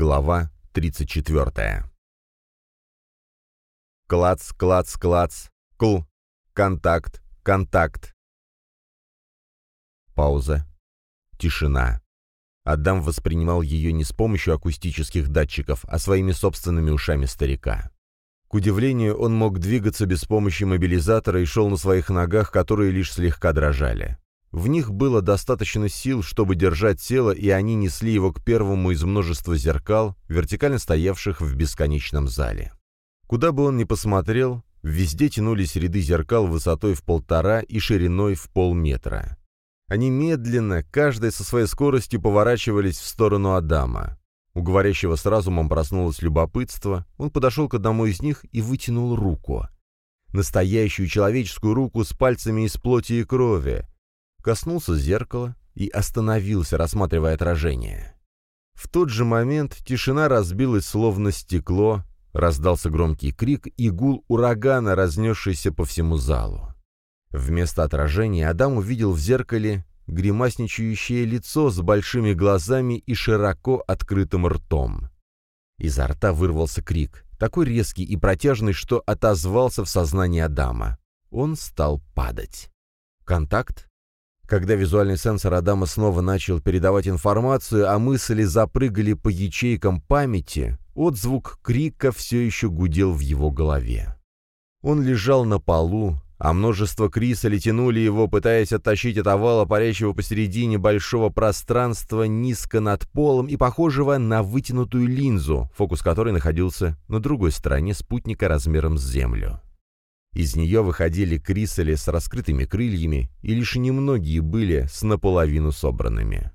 Глава 34. Клац, клац, клац. Кл. Контакт, контакт. Пауза. Тишина. Адам воспринимал ее не с помощью акустических датчиков, а своими собственными ушами старика. К удивлению, он мог двигаться без помощи мобилизатора и шел на своих ногах, которые лишь слегка дрожали. В них было достаточно сил, чтобы держать тело, и они несли его к первому из множества зеркал, вертикально стоявших в бесконечном зале. Куда бы он ни посмотрел, везде тянулись ряды зеркал высотой в полтора и шириной в полметра. Они медленно, каждая со своей скоростью, поворачивались в сторону Адама. У говорящего с разумом проснулось любопытство, он подошел к одному из них и вытянул руку. Настоящую человеческую руку с пальцами из плоти и крови. Коснулся зеркала и остановился, рассматривая отражение. В тот же момент тишина разбилась словно стекло, раздался громкий крик и гул урагана, разнесшийся по всему залу. Вместо отражения Адам увидел в зеркале гримасничающее лицо с большими глазами и широко открытым ртом. Изо рта вырвался крик, такой резкий и протяжный, что отозвался в сознании Адама. Он стал падать. Контакт? Когда визуальный сенсор Адама снова начал передавать информацию, а мысли запрыгали по ячейкам памяти, отзвук крика все еще гудел в его голове. Он лежал на полу, а множество криса тянули его, пытаясь оттащить от овала, парящего посередине большого пространства низко над полом и похожего на вытянутую линзу, фокус которой находился на другой стороне спутника размером с Землю. Из нее выходили крисали с раскрытыми крыльями, и лишь немногие были с наполовину собранными.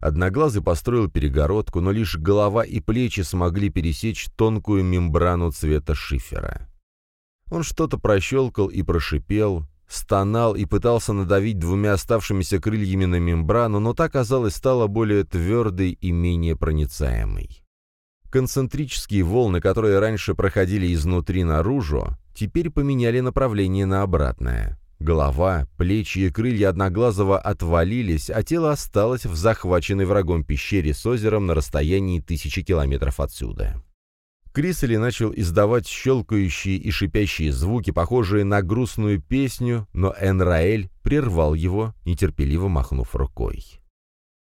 Одноглазый построил перегородку, но лишь голова и плечи смогли пересечь тонкую мембрану цвета шифера. Он что-то прощелкал и прошипел, стонал и пытался надавить двумя оставшимися крыльями на мембрану, но та, казалось, стала более твердой и менее проницаемой. Концентрические волны, которые раньше проходили изнутри наружу, теперь поменяли направление на обратное. Голова, плечи и крылья Одноглазого отвалились, а тело осталось в захваченной врагом пещере с озером на расстоянии тысячи километров отсюда. Крисели начал издавать щелкающие и шипящие звуки, похожие на грустную песню, но Энраэль прервал его, нетерпеливо махнув рукой.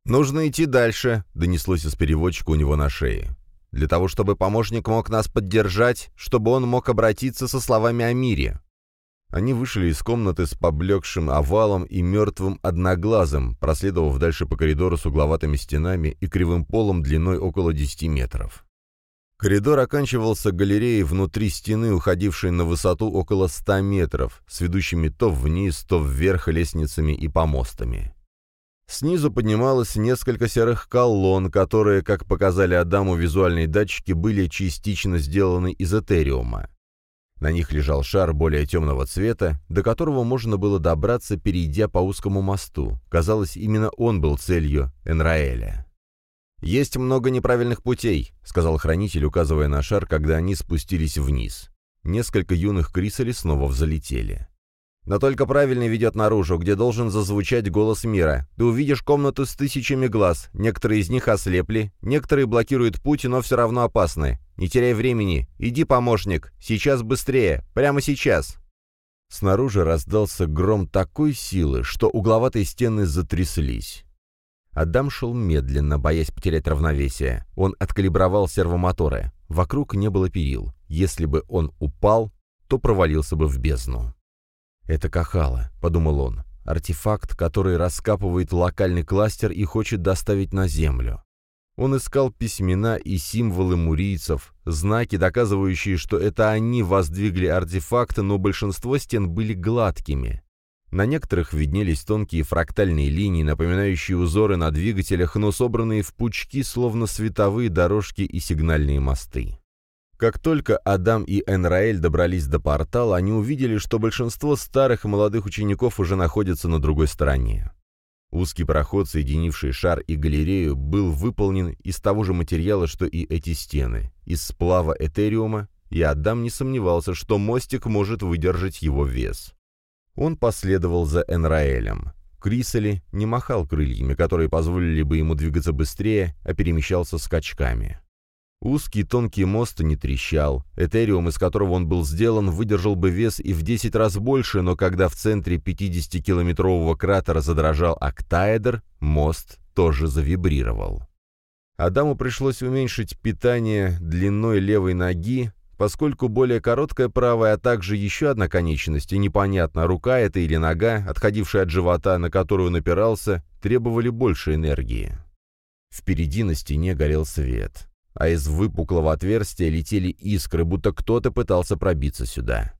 «Нужно идти дальше», — донеслось из переводчика у него на шее. «Для того, чтобы помощник мог нас поддержать, чтобы он мог обратиться со словами о мире». Они вышли из комнаты с поблекшим овалом и мертвым одноглазым, проследовав дальше по коридору с угловатыми стенами и кривым полом длиной около 10 метров. Коридор оканчивался галереей внутри стены, уходившей на высоту около 100 метров, с ведущими то вниз, то вверх лестницами и помостами. Снизу поднималось несколько серых колонн, которые, как показали Адаму визуальные датчики, были частично сделаны из этериума. На них лежал шар более темного цвета, до которого можно было добраться, перейдя по узкому мосту. Казалось, именно он был целью Энраэля. «Есть много неправильных путей», — сказал хранитель, указывая на шар, когда они спустились вниз. Несколько юных крисали снова взлетели. «Но только правильный ведет наружу, где должен зазвучать голос мира. Ты увидишь комнату с тысячами глаз. Некоторые из них ослепли, некоторые блокируют путь, но все равно опасны. Не теряй времени. Иди, помощник. Сейчас быстрее. Прямо сейчас». Снаружи раздался гром такой силы, что угловатые стены затряслись. Адам шел медленно, боясь потерять равновесие. Он откалибровал сервомоторы. Вокруг не было перил. Если бы он упал, то провалился бы в бездну. «Это Кахала», — подумал он. «Артефакт, который раскапывает локальный кластер и хочет доставить на Землю». Он искал письмена и символы мурийцев, знаки, доказывающие, что это они воздвигли артефакты, но большинство стен были гладкими. На некоторых виднелись тонкие фрактальные линии, напоминающие узоры на двигателях, но собранные в пучки, словно световые дорожки и сигнальные мосты. Как только Адам и Энраэль добрались до портала, они увидели, что большинство старых и молодых учеников уже находятся на другой стороне. Узкий проход, соединивший шар и галерею, был выполнен из того же материала, что и эти стены, из сплава этериума, и Адам не сомневался, что мостик может выдержать его вес. Он последовал за Энраэлем. Крисели не махал крыльями, которые позволили бы ему двигаться быстрее, а перемещался скачками. Узкий тонкий мост не трещал. Этериум, из которого он был сделан, выдержал бы вес и в 10 раз больше, но когда в центре 50-километрового кратера задрожал октаэдр, мост тоже завибрировал. Адаму пришлось уменьшить питание длиной левой ноги, поскольку более короткая правая, а также еще одна конечность, и непонятно, рука это или нога, отходившая от живота, на которую напирался, требовали больше энергии. Впереди на стене горел свет а из выпуклого отверстия летели искры, будто кто-то пытался пробиться сюда.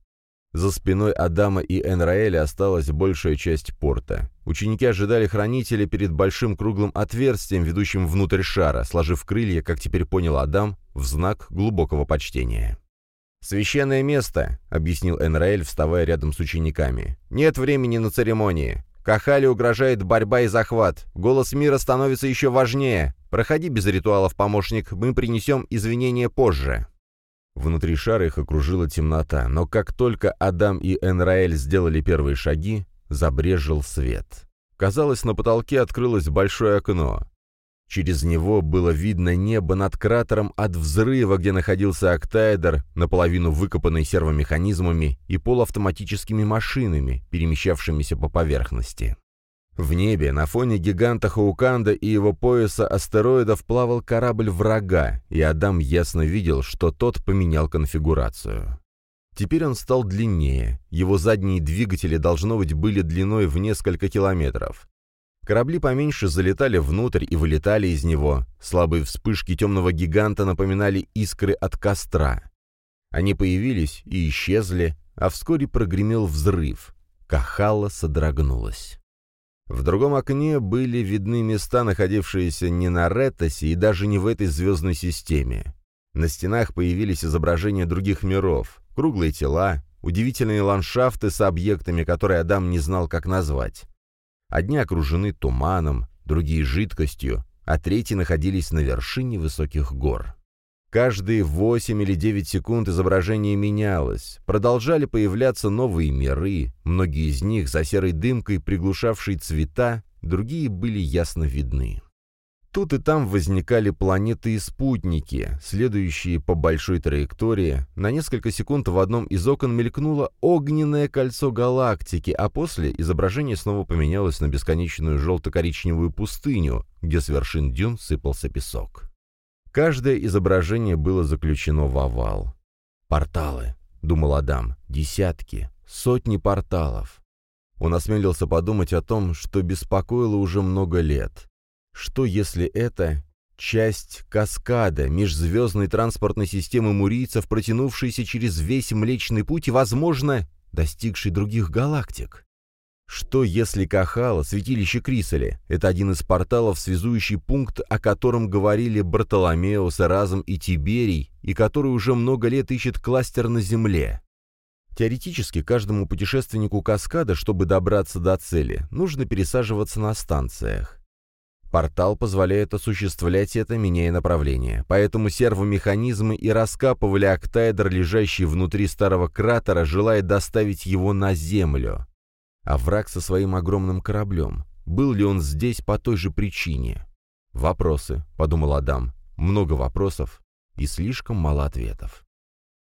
За спиной Адама и Энраэля осталась большая часть порта. Ученики ожидали хранителя перед большим круглым отверстием, ведущим внутрь шара, сложив крылья, как теперь понял Адам, в знак глубокого почтения. «Священное место», — объяснил Энраэль, вставая рядом с учениками. «Нет времени на церемонии. Кахали угрожает борьба и захват. Голос мира становится еще важнее. Проходи без ритуалов, помощник, мы принесем извинения позже». Внутри шара их окружила темнота, но как только Адам и Энраэль сделали первые шаги, забрежил свет. Казалось, на потолке открылось большое окно. Через него было видно небо над кратером от взрыва, где находился октаэдр, наполовину выкопанный сервомеханизмами и полуавтоматическими машинами, перемещавшимися по поверхности. В небе, на фоне гиганта Хауканда и его пояса астероидов плавал корабль врага, и Адам ясно видел, что тот поменял конфигурацию. Теперь он стал длиннее, его задние двигатели, должно быть, были длиной в несколько километров. Корабли поменьше залетали внутрь и вылетали из него. Слабые вспышки темного гиганта напоминали искры от костра. Они появились и исчезли, а вскоре прогремел взрыв. Кахала содрогнулась. В другом окне были видны места, находившиеся не на Ретосе и даже не в этой звездной системе. На стенах появились изображения других миров, круглые тела, удивительные ландшафты с объектами, которые Адам не знал, как назвать. Одни окружены туманом, другие — жидкостью, а третьи находились на вершине высоких гор. Каждые 8 или 9 секунд изображение менялось, продолжали появляться новые миры, многие из них за серой дымкой приглушавшие цвета, другие были ясно видны. Тут и там возникали планеты и спутники, следующие по большой траектории. На несколько секунд в одном из окон мелькнуло огненное кольцо галактики, а после изображение снова поменялось на бесконечную желто-коричневую пустыню, где с вершин дюн сыпался песок. Каждое изображение было заключено в овал. «Порталы», — думал Адам, — «десятки, сотни порталов». Он осмелился подумать о том, что беспокоило уже много лет. Что если это часть каскада межзвездной транспортной системы мурийцев, протянувшейся через весь Млечный Путь и, возможно, достигшей других галактик? Что если Кахала, святилище Крисали, это один из порталов, связующий пункт, о котором говорили Бартоломеус, Эразм и Тиберий, и который уже много лет ищет кластер на Земле? Теоретически, каждому путешественнику каскада, чтобы добраться до цели, нужно пересаживаться на станциях. Портал позволяет осуществлять это, меняя направление. Поэтому сервомеханизмы и раскапывали октаэдр, лежащий внутри старого кратера, желая доставить его на Землю. А враг со своим огромным кораблем. Был ли он здесь по той же причине? «Вопросы», — подумал Адам. «Много вопросов и слишком мало ответов».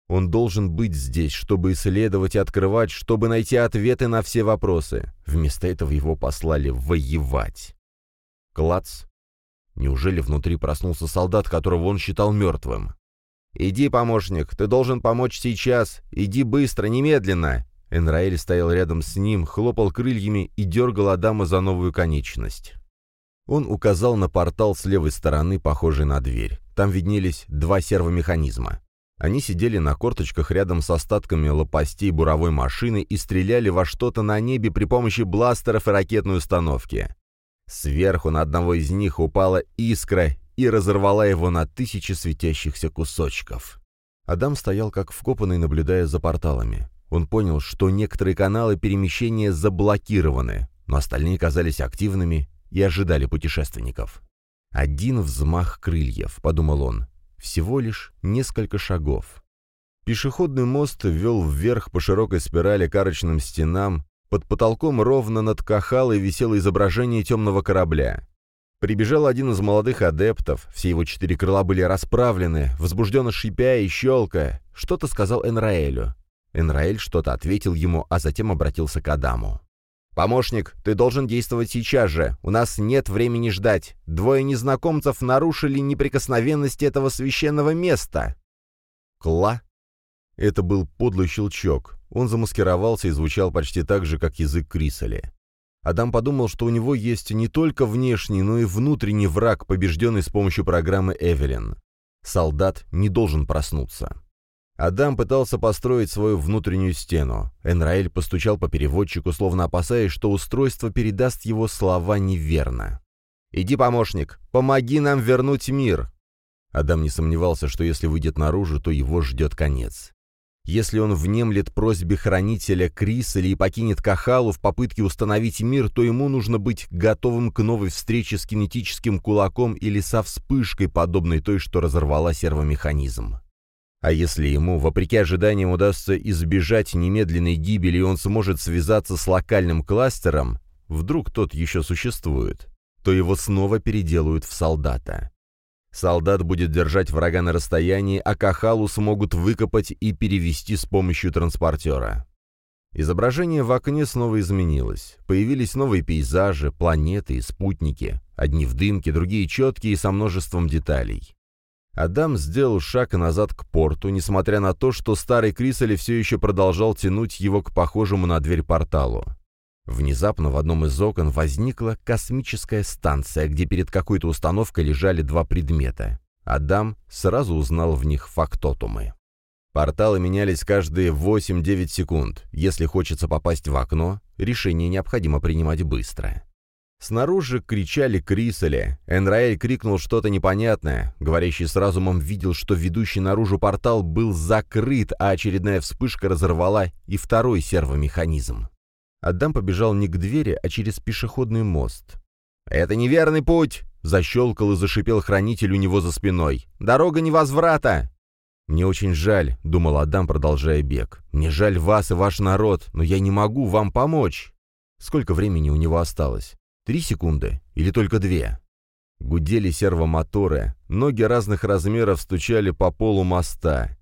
Он должен быть здесь, чтобы исследовать и открывать, чтобы найти ответы на все вопросы. Вместо этого его послали воевать. Клац. Неужели внутри проснулся солдат, которого он считал мертвым? «Иди, помощник, ты должен помочь сейчас. Иди быстро, немедленно!» Энраэль стоял рядом с ним, хлопал крыльями и дергал Адама за новую конечность. Он указал на портал с левой стороны, похожий на дверь. Там виднелись два сервомеханизма. Они сидели на корточках рядом с остатками лопастей буровой машины и стреляли во что-то на небе при помощи бластеров и ракетной установки. Сверху на одного из них упала искра и разорвала его на тысячи светящихся кусочков. Адам стоял как вкопанный, наблюдая за порталами. Он понял, что некоторые каналы перемещения заблокированы, но остальные казались активными и ожидали путешественников. «Один взмах крыльев», — подумал он, — «всего лишь несколько шагов». Пешеходный мост вел вверх по широкой спирали к арочным стенам, под потолком ровно над Кахалой висело изображение темного корабля. Прибежал один из молодых адептов, все его четыре крыла были расправлены, возбужденно шипя и щелкая. Что-то сказал Энраэлю. Энраэль что-то ответил ему, а затем обратился к Адаму. «Помощник, ты должен действовать сейчас же. У нас нет времени ждать. Двое незнакомцев нарушили неприкосновенность этого священного места». «Кла?» Это был подлый щелчок. Он замаскировался и звучал почти так же, как язык Крисали. Адам подумал, что у него есть не только внешний, но и внутренний враг, побежденный с помощью программы Эвелин. Солдат не должен проснуться. Адам пытался построить свою внутреннюю стену. Энраэль постучал по переводчику, словно опасаясь, что устройство передаст его слова неверно. «Иди, помощник, помоги нам вернуть мир!» Адам не сомневался, что если выйдет наружу, то его ждет конец. Если он внемлет просьбе хранителя Крисали и покинет Кахалу в попытке установить мир, то ему нужно быть готовым к новой встрече с кинетическим кулаком или со вспышкой, подобной той, что разорвала сервомеханизм. А если ему, вопреки ожиданиям, удастся избежать немедленной гибели, и он сможет связаться с локальным кластером, вдруг тот еще существует, то его снова переделают в солдата. Солдат будет держать врага на расстоянии, а Кахалу смогут выкопать и перевести с помощью транспортера. Изображение в окне снова изменилось. Появились новые пейзажи, планеты и спутники. Одни в дымке, другие четкие и со множеством деталей. Адам сделал шаг назад к порту, несмотря на то, что старый Крисали все еще продолжал тянуть его к похожему на дверь порталу. Внезапно в одном из окон возникла космическая станция, где перед какой-то установкой лежали два предмета. Адам сразу узнал в них фактотумы. Порталы менялись каждые 8-9 секунд. Если хочется попасть в окно, решение необходимо принимать быстро. Снаружи кричали Крисали. Энраэль крикнул что-то непонятное. Говорящий с разумом видел, что ведущий наружу портал был закрыт, а очередная вспышка разорвала и второй сервомеханизм. Адам побежал не к двери, а через пешеходный мост. «Это неверный путь!» — защелкал и зашипел хранитель у него за спиной. «Дорога невозврата!» «Мне очень жаль», — думал Адам, продолжая бег. «Мне жаль вас и ваш народ, но я не могу вам помочь». Сколько времени у него осталось? Три секунды? Или только две? Гудели сервомоторы, ноги разных размеров стучали по полу моста.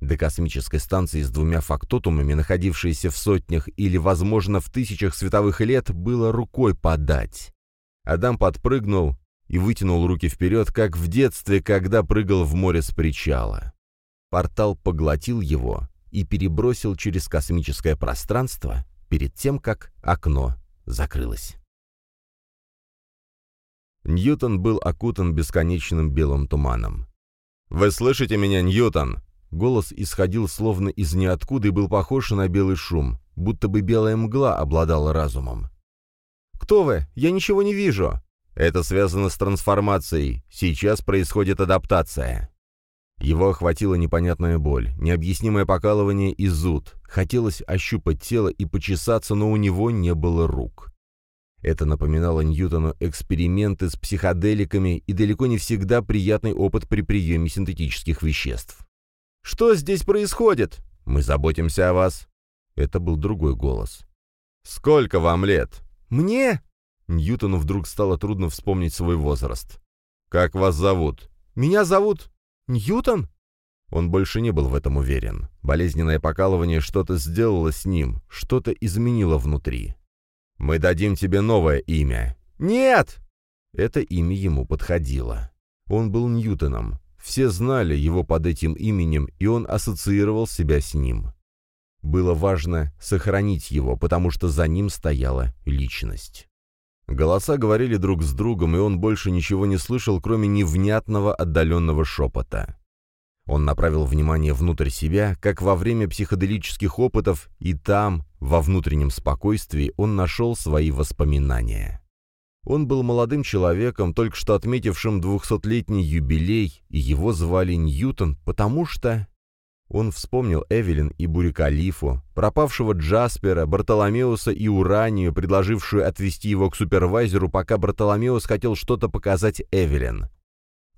До космической станции с двумя фактотумами, находившейся в сотнях или, возможно, в тысячах световых лет, было рукой подать. Адам подпрыгнул и вытянул руки вперед, как в детстве, когда прыгал в море с причала. Портал поглотил его и перебросил через космическое пространство перед тем, как окно закрылось. Ньютон был окутан бесконечным белым туманом. «Вы слышите меня, Ньютон?» Голос исходил словно из ниоткуда и был похож на белый шум, будто бы белая мгла обладала разумом. «Кто вы? Я ничего не вижу!» «Это связано с трансформацией. Сейчас происходит адаптация». Его охватила непонятная боль, необъяснимое покалывание и зуд. Хотелось ощупать тело и почесаться, но у него не было рук. Это напоминало Ньютону эксперименты с психоделиками и далеко не всегда приятный опыт при приеме синтетических веществ. Что здесь происходит? Мы заботимся о вас». Это был другой голос. «Сколько вам лет?» «Мне?» Ньютону вдруг стало трудно вспомнить свой возраст. «Как вас зовут?» «Меня зовут Ньютон?» Он больше не был в этом уверен. Болезненное покалывание что-то сделало с ним, что-то изменило внутри. «Мы дадим тебе новое имя». «Нет!» Это имя ему подходило. Он был Ньютоном, все знали его под этим именем, и он ассоциировал себя с ним. Было важно сохранить его, потому что за ним стояла личность. Голоса говорили друг с другом, и он больше ничего не слышал, кроме невнятного отдаленного шепота. Он направил внимание внутрь себя, как во время психоделических опытов, и там, во внутреннем спокойствии, он нашел свои воспоминания. Он был молодым человеком, только что отметившим двухсотлетний юбилей, и его звали Ньютон, потому что... Он вспомнил Эвелин и Бурикалифу, пропавшего Джаспера, Бартоломеуса и Уранию, предложившую отвезти его к супервайзеру, пока Бартоломеус хотел что-то показать Эвелин.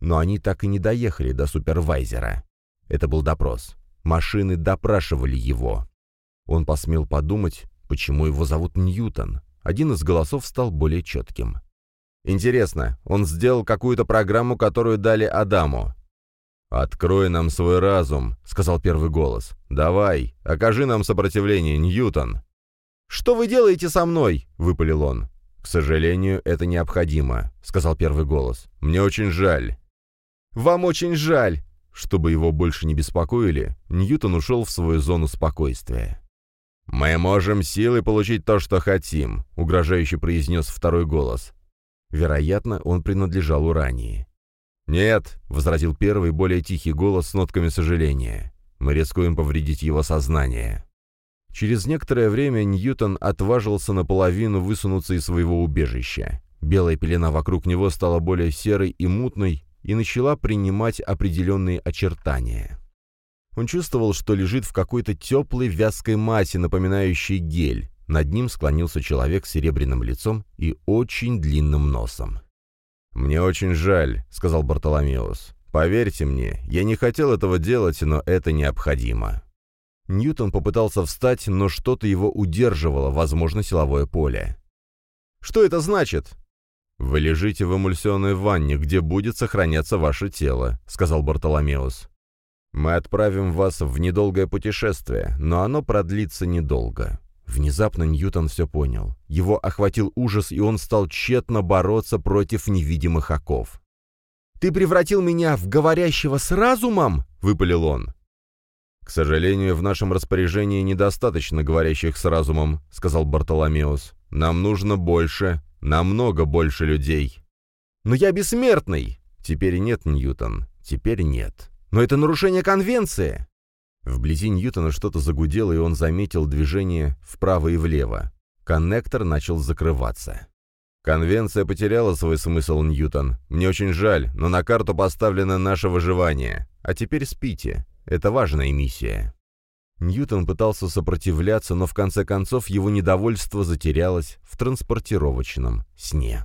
Но они так и не доехали до супервайзера. Это был допрос. Машины допрашивали его. Он посмел подумать, почему его зовут Ньютон. Один из голосов стал более четким. Интересно, он сделал какую-то программу, которую дали Адаму?» «Открой нам свой разум», — сказал первый голос. «Давай, окажи нам сопротивление, Ньютон». «Что вы делаете со мной?» — выпалил он. «К сожалению, это необходимо», — сказал первый голос. «Мне очень жаль». «Вам очень жаль». Чтобы его больше не беспокоили, Ньютон ушел в свою зону спокойствия. «Мы можем силой получить то, что хотим», — угрожающе произнес второй голос. Вероятно, он принадлежал Урании. «Нет», — возразил первый, более тихий голос с нотками сожаления. «Мы рискуем повредить его сознание». Через некоторое время Ньютон отважился наполовину высунуться из своего убежища. Белая пелена вокруг него стала более серой и мутной и начала принимать определенные очертания. Он чувствовал, что лежит в какой-то теплой вязкой массе, напоминающей гель. Над ним склонился человек с серебряным лицом и очень длинным носом. «Мне очень жаль», — сказал Бартоломеус. «Поверьте мне, я не хотел этого делать, но это необходимо». Ньютон попытался встать, но что-то его удерживало, возможно, силовое поле. «Что это значит?» «Вы лежите в эмульсионной ванне, где будет сохраняться ваше тело», — сказал Бартоломеус. «Мы отправим вас в недолгое путешествие, но оно продлится недолго. Внезапно Ньютон все понял. Его охватил ужас, и он стал тщетно бороться против невидимых оков. «Ты превратил меня в говорящего с разумом?» — выпалил он. «К сожалению, в нашем распоряжении недостаточно говорящих с разумом», — сказал Бартоломеус. «Нам нужно больше, намного больше людей». «Но я бессмертный!» «Теперь нет, Ньютон, теперь нет». «Но это нарушение конвенции!» Вблизи Ньютона что-то загудело, и он заметил движение вправо и влево. Коннектор начал закрываться. «Конвенция потеряла свой смысл, Ньютон. Мне очень жаль, но на карту поставлено наше выживание. А теперь спите. Это важная миссия». Ньютон пытался сопротивляться, но в конце концов его недовольство затерялось в транспортировочном сне.